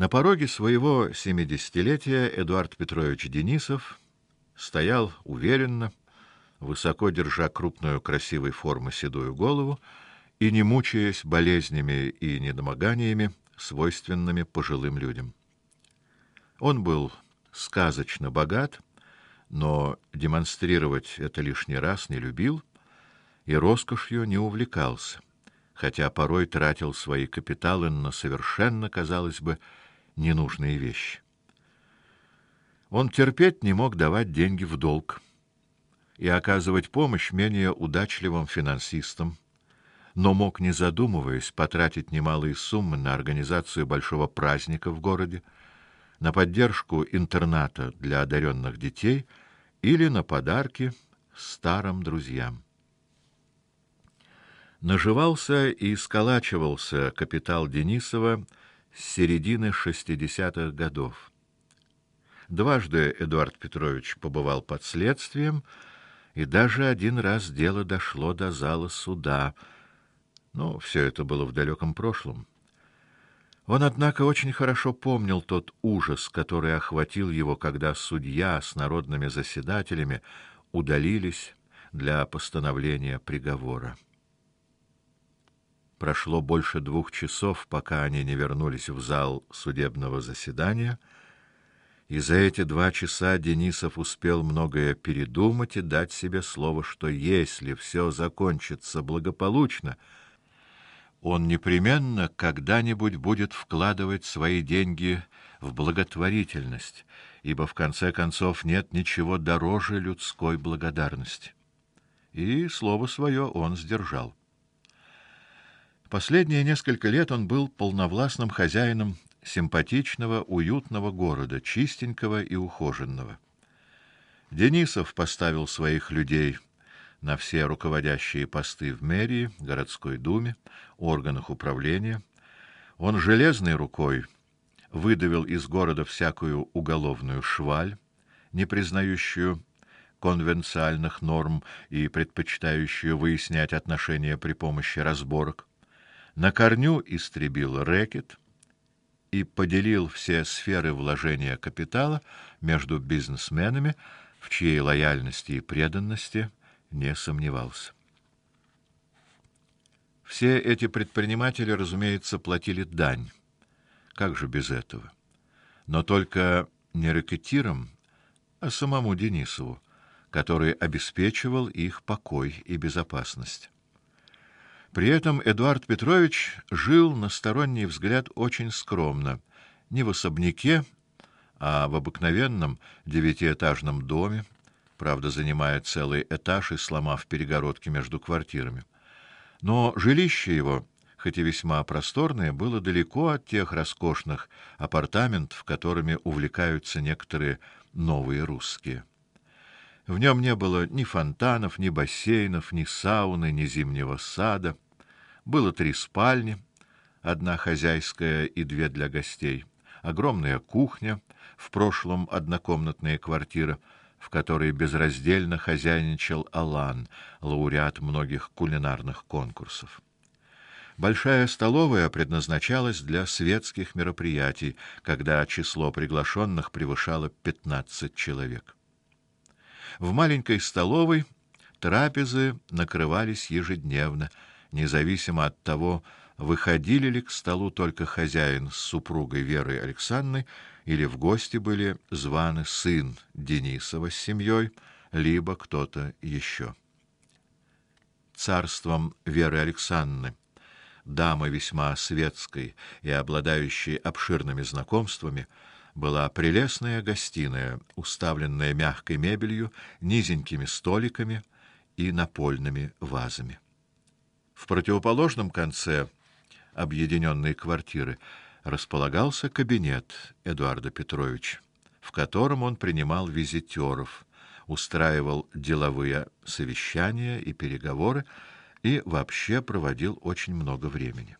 На пороге своего семидесятилетия Эдуард Петрович Денисов стоял уверенно, высоко держа крупную красивой формы седую голову и не мучаясь болезнями и недомоганиями, свойственными пожилым людям. Он был сказочно богат, но демонстрировать это лишний раз не любил и роскошью не увлекался, хотя порой тратил свои капиталы на совершенно, казалось бы, ненужные вещи. Он терпеть не мог давать деньги в долг и оказывать помощь менее удачливым финансистам, но мог, не задумываясь, потратить немалые суммы на организацию большого праздника в городе, на поддержку интерната для одаренных детей или на подарки старым друзьям. Наживался и сколачивался капитал Денисова с середины шестидесятых годов. Дважды Эдуард Петрович побывал под следствием, и даже один раз дело дошло до зала суда. Но все это было в далеком прошлом. Он, однако, очень хорошо помнил тот ужас, который охватил его, когда судья с народными заседателями удалились для постановления приговора. Прошло больше двух часов, пока они не вернулись в зал судебного заседания, и за эти два часа Денисов успел многое передумать и дать себе слово, что если все закончится благополучно, он непременно когда-нибудь будет вкладывать свои деньги в благотворительность, ибо в конце концов нет ничего дороже людской благодарности. И слово свое он сдержал. Последние несколько лет он был полновластным хозяином симпатичного, уютного города, чистенького и ухоженного. Денисов поставил своих людей на все руководящие посты в мэрии, городской думе, органах управления. Он железной рукой выдавил из города всякую уголовную шваль, не признающую конвенциальных норм и предпочитающую выяснять отношения при помощи разборок на корню истребил рэкет и поделил все сферы вложения капитала между бизнесменами, в чьей лояльности и преданности не сомневался. Все эти предприниматели, разумеется, платили дань. Как же без этого? Но только не рэкетирам, а самому Денисову, который обеспечивал их покой и безопасность. При этом Эдуард Петрович жил на сторонний взгляд очень скромно, не в особняке, а в обыкновенном девятиэтажном доме, правда, занимая целый этаж и сломав перегородки между квартирами. Но жилище его, хоть и весьма просторное, было далеко от тех роскошных апартаментов, которыми увлекаются некоторые новые русские. В нем не было ни фонтанов, ни бассейнов, ни сауны, ни зимнего сада. Было три спальни, одна хозяйская и две для гостей, огромная кухня, в прошлом однокомнатная квартира, в которой безраздельно хозяйничал Алан, лауреат многих кулинарных конкурсов. Большая столовая предназначалась для светских мероприятий, когда число приглашенных превышало пятнадцать человек. В маленькой столовой трапезы накрывались ежедневно, независимо от того, выходили ли к столу только хозяин с супругой Верой Александровной или в гости были званы сын Денисова с семьей, либо кто-то еще. Царством Веры Александровны, дамы весьма светской и обладающей обширными знакомствами, была прелестная гостиная, уставленная мягкой мебелью, низенькими столиками и напольными вазами. В противоположном конце объединенной квартиры располагался кабинет Эдуарда Петровича, в котором он принимал визитеров, устраивал деловые совещания и переговоры и вообще проводил очень много времени.